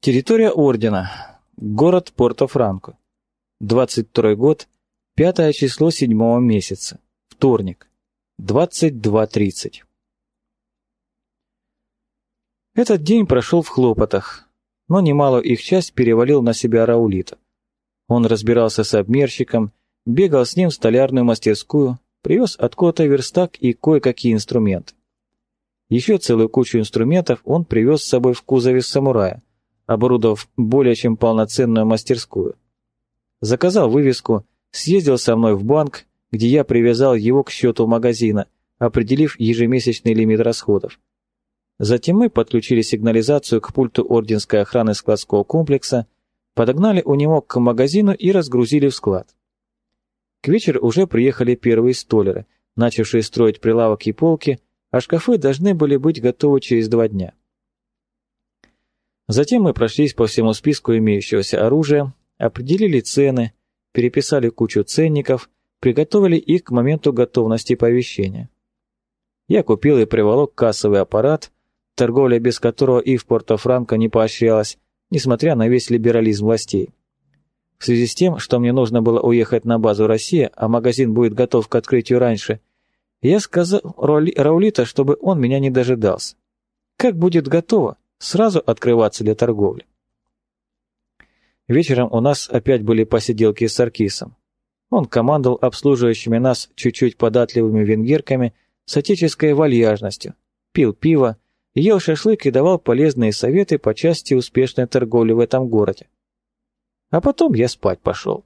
Территория ордена. Город Порто-Франко. 22 год, 5 число 7 месяца. Вторник. 22.30. Этот день прошел в хлопотах, но немалую их часть перевалил на себя Раулита. Он разбирался с обмерщиком, бегал с ним в столярную мастерскую, привез откуда-то верстак и кое-какие инструменты. Еще целую кучу инструментов он привез с собой в кузове самурая, оборудовав более чем полноценную мастерскую. Заказал вывеску, съездил со мной в банк, где я привязал его к счету магазина, определив ежемесячный лимит расходов. Затем мы подключили сигнализацию к пульту орденской охраны складского комплекса, подогнали у него к магазину и разгрузили в склад. К вечеру уже приехали первые столеры, начавшие строить прилавок и полки, а шкафы должны были быть готовы через два дня. Затем мы прошлись по всему списку имеющегося оружия, определили цены, переписали кучу ценников, приготовили их к моменту готовности повещения. Я купил и приволок кассовый аппарат, торговля без которого и в Порто-Франко не поощрялась, несмотря на весь либерализм властей. В связи с тем, что мне нужно было уехать на базу Россия, а магазин будет готов к открытию раньше, я сказал Раулита, чтобы он меня не дожидался. Как будет готово, сразу открываться для торговли. Вечером у нас опять были посиделки с Аркисом. Он командовал обслуживающими нас чуть-чуть податливыми венгерками с отеческой вальяжностью, пил пиво, ел шашлык и давал полезные советы по части успешной торговли в этом городе. А потом я спать пошел.